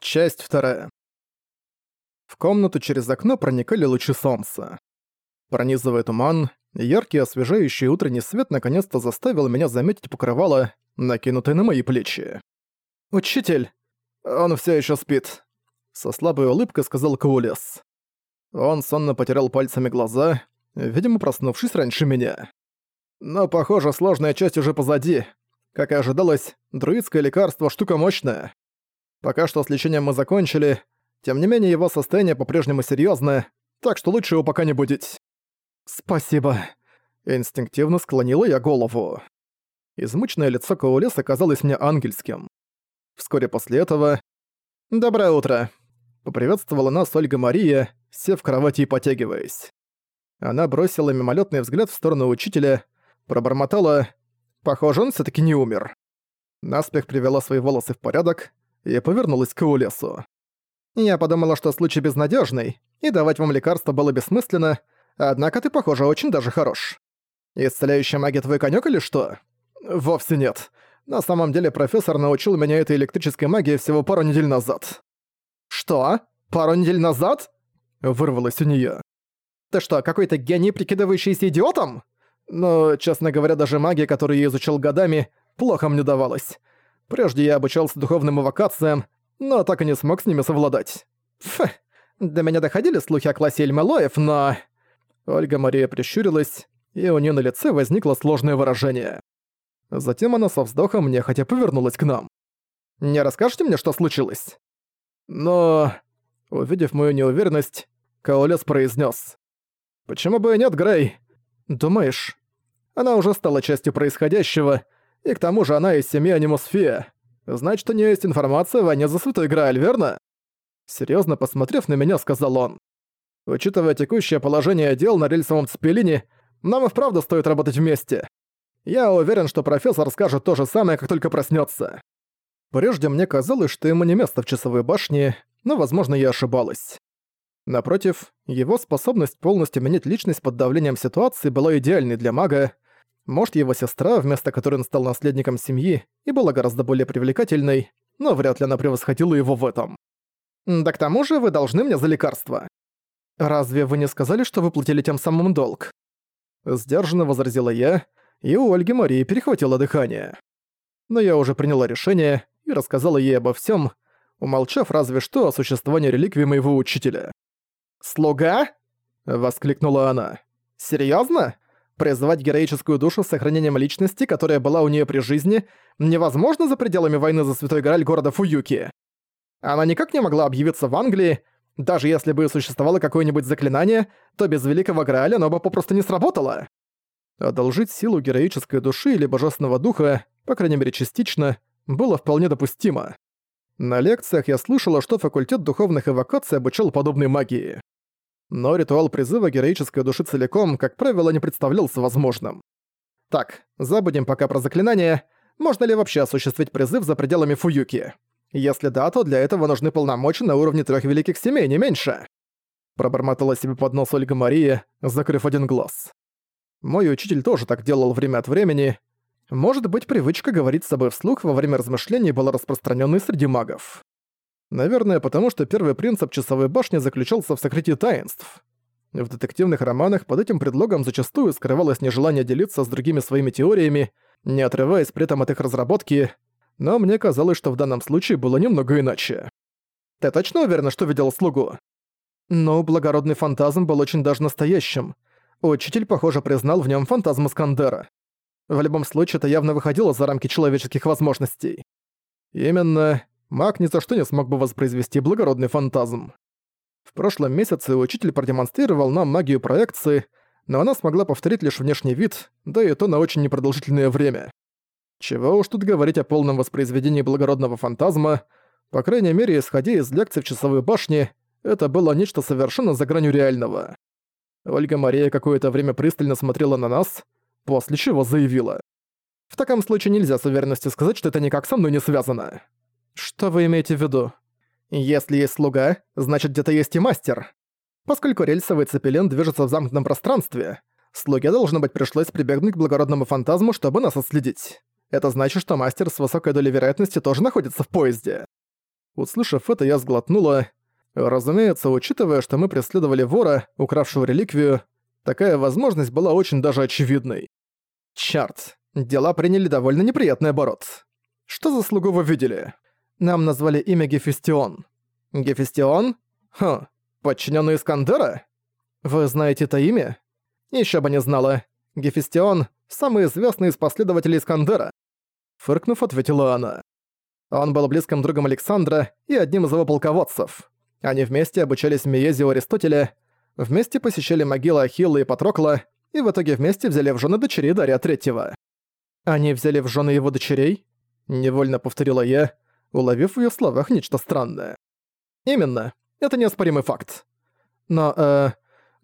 Часть вторая. В комнату через окно проникали лучи солнца. Пронизывая туман, яркий освежающий утренний свет наконец-то заставил меня заметить покрывало, накинутое на мои плечи. «Учитель! Он все еще спит!» Со слабой улыбкой сказал Каулес. Он сонно потерял пальцами глаза, видимо, проснувшись раньше меня. Но, похоже, сложная часть уже позади. Как и ожидалось, друидское лекарство — штука мощная. Пока что с лечением мы закончили, тем не менее его состояние по-прежнему серьёзное, так что лучше его пока не будить. «Спасибо», — инстинктивно склонила я голову. Измученное лицо Каулес оказалось мне ангельским. Вскоре после этого... «Доброе утро», — поприветствовала нас Ольга Мария, сев в кровати и потягиваясь. Она бросила мимолетный взгляд в сторону учителя, пробормотала «Похоже, он все таки не умер». Наспех привела свои волосы в порядок, и повернулась к Улесу. «Я подумала, что случай безнадежный, и давать вам лекарство было бессмысленно, однако ты, похоже, очень даже хорош. Исцеляющая магия твой конёк или что?» «Вовсе нет. На самом деле профессор научил меня этой электрической магии всего пару недель назад». «Что? Пару недель назад?» Вырвалось у неё. «Ты что, какой-то гений, прикидывающийся идиотом?» Но, честно говоря, даже магия, которую я изучил годами, плохо мне давалась. Прежде я обучался духовным эвокациям, но так и не смог с ними совладать. Фу, до меня доходили слухи о классе Эльмалоев, но... Ольга Мария прищурилась, и у нее на лице возникло сложное выражение. Затем она со вздохом нехотя повернулась к нам. «Не расскажете мне, что случилось?» Но... Увидев мою неуверенность, Каолес произнес: «Почему бы и нет, Грей? Думаешь, она уже стала частью происходящего, и к тому же она из семьи Анимусфия. Значит, у нее есть информация о войне за Святой Грааль, верно?» Серьезно посмотрев на меня, сказал он. «Учитывая текущее положение дел на рельсовом цепелине, нам и вправду стоит работать вместе. Я уверен, что профессор скажет то же самое, как только проснется. Прежде мне казалось, что ему не место в часовой башне, но, возможно, я ошибалась. Напротив, его способность полностью менять личность под давлением ситуации была идеальной для мага, может, его сестра, вместо которой он стал наследником семьи, и была гораздо более привлекательной, но вряд ли она превосходила его в этом. «Да к тому же вы должны мне за лекарство». «Разве вы не сказали, что выплатили тем самым долг?» Сдержанно возразила я, и у Ольги Марии перехватило дыхание. Но я уже приняла решение и рассказала ей обо всем, умолчав разве что о существовании реликвии моего учителя. «Слуга?» — воскликнула она. «Серьёзно? Призывать героическую душу с сохранением личности, которая была у нее при жизни, невозможно за пределами войны за Святой Грааль города Фуюки. Она никак не могла объявиться в Англии, даже если бы существовало какое-нибудь заклинание, то без Великого Грааля оно бы попросту не сработало. Одолжить силу героической души или божественного духа, по крайней мере частично, было вполне допустимо. На лекциях я слышала, что факультет духовных эвокаций обучал подобной магии но ритуал призыва героической души целиком, как правило, не представлялся возможным. Так, забудем пока про заклинание. Можно ли вообще осуществить призыв за пределами Фуюки? Если да, то для этого нужны полномочия на уровне трех великих семей, не меньше. Пробормотала себе под нос Ольга Мария, закрыв один глаз. Мой учитель тоже так делал время от времени. Может быть, привычка говорить с собой вслух во время размышлений была распространенной среди магов. Наверное, потому что первый принцип часовой башни заключался в сокрытии таинств. В детективных романах под этим предлогом зачастую скрывалось нежелание делиться с другими своими теориями, не отрываясь при этом от их разработки, но мне казалось, что в данном случае было немного иначе. «Ты точно уверена, что видел слугу?» Но благородный фантазм был очень даже настоящим. Учитель, похоже, признал в нем фантазм Искандера. В любом случае, это явно выходило за рамки человеческих возможностей. Именно маг ни за что не смог бы воспроизвести благородный фантазм. В прошлом месяце учитель продемонстрировал нам магию проекции, но она смогла повторить лишь внешний вид, да и то на очень непродолжительное время. Чего уж тут говорить о полном воспроизведении благородного фантазма, по крайней мере, исходя из лекций в часовой башне, это было нечто совершенно за гранью реального. Ольга Мария какое-то время пристально смотрела на нас, после чего заявила. «В таком случае нельзя с уверенностью сказать, что это никак со мной не связано. Что вы имеете в виду? Если есть слуга, значит где-то есть и мастер. Поскольку рельсовый цепелин движется в замкнутом пространстве, слуге должно быть пришлось прибегнуть к благородному фантазму, чтобы нас отследить. Это значит, что мастер с высокой долей вероятности тоже находится в поезде. Услышав это, я сглотнула. Разумеется, учитывая, что мы преследовали вора, укравшего реликвию, такая возможность была очень даже очевидной. Чарт, дела приняли довольно неприятный оборот. Что за слугу вы видели? Нам назвали имя Гефестион. Гефестион? Хм, подчиненный Искандера? Вы знаете это имя? Еще бы не знала. Гефестион — самый известный из последователей Искандера. Фыркнув, ответила она. Он был близким другом Александра и одним из его полководцев. Они вместе обучались Миезе у Аристотеля, вместе посещали могилы Ахилла и Патрокла, и в итоге вместе взяли в жены дочерей Дария Третьего. «Они взяли в жены его дочерей?» — невольно повторила я, уловив в её словах нечто странное. «Именно. Это неоспоримый факт. Но, э,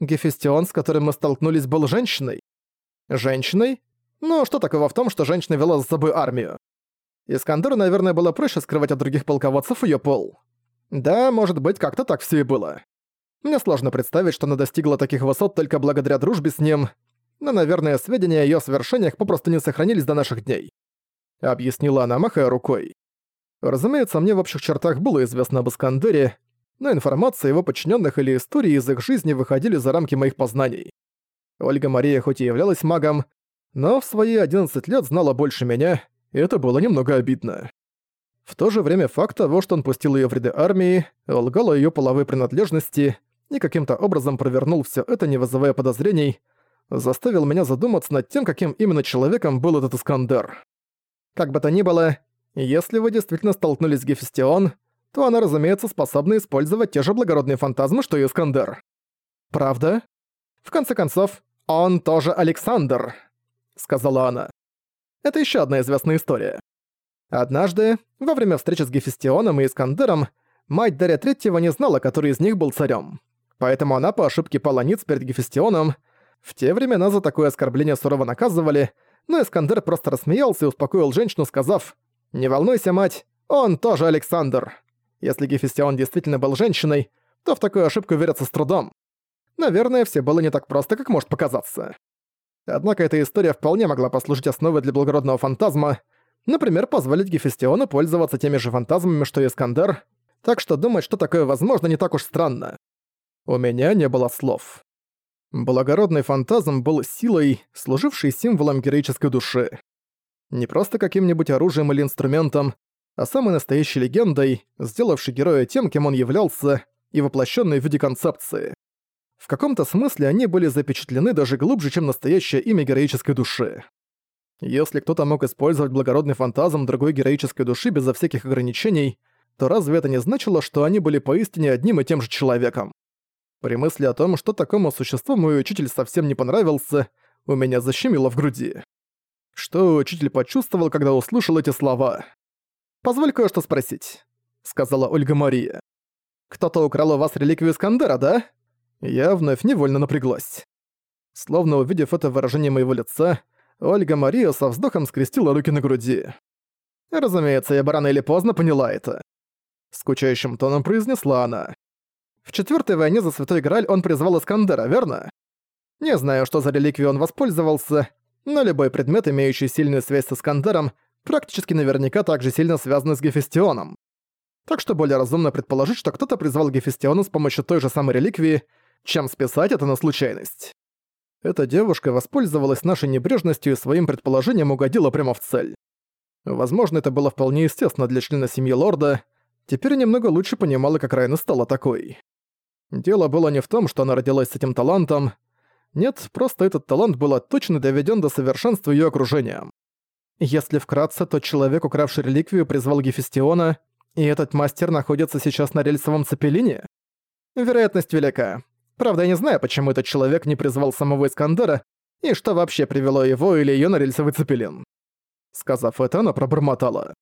Гефестион, с которым мы столкнулись, был женщиной. Женщиной? Ну, что такого в том, что женщина вела за собой армию? Искандеру, наверное, было проще скрывать от других полководцев её пол. Да, может быть, как-то так всё и было. Мне сложно представить, что она достигла таких высот только благодаря дружбе с ним, но, наверное, сведения о её совершениях попросту не сохранились до наших дней. Объяснила она, махая рукой. Разумеется, мне в общих чертах было известно об Искандере, но информация о его подчиненных или истории из их жизни выходили за рамки моих познаний. Ольга Мария хоть и являлась магом, но в свои 11 лет знала больше меня, и это было немного обидно. В то же время факт того, что он пустил ее в ряды армии, лгал о её половой принадлежности и каким-то образом провернул все это, не вызывая подозрений, заставил меня задуматься над тем, каким именно человеком был этот Искандер. Как бы то ни было, если вы действительно столкнулись с Гефестион, то она, разумеется, способна использовать те же благородные фантазмы, что и Искандер. Правда? В конце концов, он тоже Александр, сказала она. Это еще одна известная история. Однажды, во время встречи с Гефестионом и Искандером, мать Дарья Третьего не знала, который из них был царем. Поэтому она по ошибке пала ниц перед Гефестионом. В те времена за такое оскорбление сурово наказывали, но Искандер просто рассмеялся и успокоил женщину, сказав «Не волнуйся, мать, он тоже Александр». Если Гефестион действительно был женщиной, то в такую ошибку верится с трудом. Наверное, все было не так просто, как может показаться. Однако эта история вполне могла послужить основой для благородного фантазма, например, позволить Гефестиону пользоваться теми же фантазмами, что и Искандер, так что думать, что такое возможно, не так уж странно. У меня не было слов. Благородный фантазм был силой, служившей символом героической души. Не просто каким-нибудь оружием или инструментом, а самой настоящей легендой, сделавшей героя тем, кем он являлся, и воплощенной в виде концепции. В каком-то смысле они были запечатлены даже глубже, чем настоящее имя героической души. Если кто-то мог использовать благородный фантазм другой героической души безо всяких ограничений, то разве это не значило, что они были поистине одним и тем же человеком? При мысли о том, что такому существу мой учитель совсем не понравился, у меня защемило в груди. Что учитель почувствовал, когда услышал эти слова? «Позволь кое-что спросить», — сказала Ольга Мария. «Кто-то украл у вас реликвию Искандера, да?» Я вновь невольно напряглась. Словно увидев это выражение моего лица, Ольга Мария со вздохом скрестила руки на груди. Разумеется, я бы рано или поздно поняла это. Скучающим тоном произнесла она. В четвертой войне за Святой Грааль он призвал Искандера, верно? Не знаю, что за реликвию он воспользовался, но любой предмет, имеющий сильную связь с Искандером, практически наверняка также сильно связаны с Гефестионом. Так что более разумно предположить, что кто-то призвал Гефестиона с помощью той же самой реликвии, чем списать это на случайность. Эта девушка воспользовалась нашей небрежностью и своим предположением угодила прямо в цель. Возможно, это было вполне естественно для члена семьи лорда, теперь немного лучше понимала, как Райна стала такой. Дело было не в том, что она родилась с этим талантом. Нет, просто этот талант был точно доведен до совершенства ее окружением. Если вкратце, то человек, укравший реликвию, призвал Гефестиона, и этот мастер находится сейчас на рельсовом цепелине? Вероятность велика. Правда, я не знаю, почему этот человек не призвал самого Искандера, и что вообще привело его или её на рельсовый цепелин. Сказав это, она пробормотала.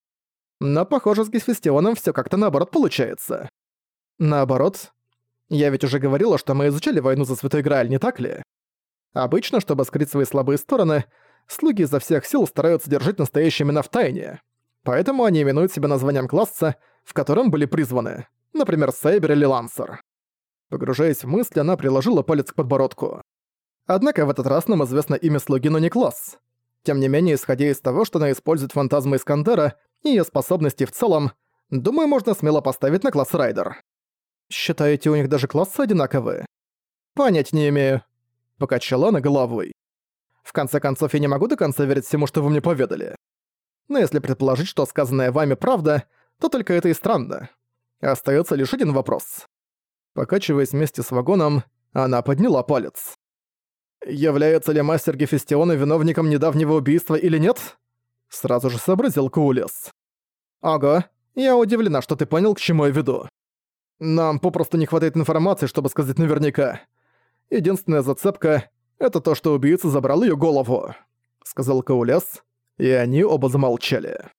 Но, похоже, с Гефестионом всё как-то наоборот получается. Наоборот, я ведь уже говорила, что мы изучали войну за Святой Грааль, не так ли? Обычно, чтобы скрыть свои слабые стороны, слуги изо всех сил стараются держать настоящие имена в тайне. Поэтому они именуют себя названием класса, в котором были призваны. Например, Сейбер или Лансер. Погружаясь в мысли, она приложила палец к подбородку. Однако в этот раз нам известно имя слуги, но не класс. Тем не менее, исходя из того, что она использует фантазмы Искандера и её способности в целом, Думаю, можно смело поставить на класс Райдер. Считаете, у них даже классы одинаковые? Понять не имею. Покачала она головой. В конце концов, я не могу до конца верить всему, что вы мне поведали. Но если предположить, что сказанное вами правда, то только это и странно. Остается лишь один вопрос. Покачиваясь вместе с вагоном, она подняла палец. «Является ли мастер Гефестиона виновником недавнего убийства или нет?» Сразу же сообразил Куулес. «Ага, я удивлена, что ты понял, к чему я веду. Нам попросту не хватает информации, чтобы сказать наверняка. Единственная зацепка — это то, что убийца забрал её голову», — сказал Каулес, и они оба замолчали.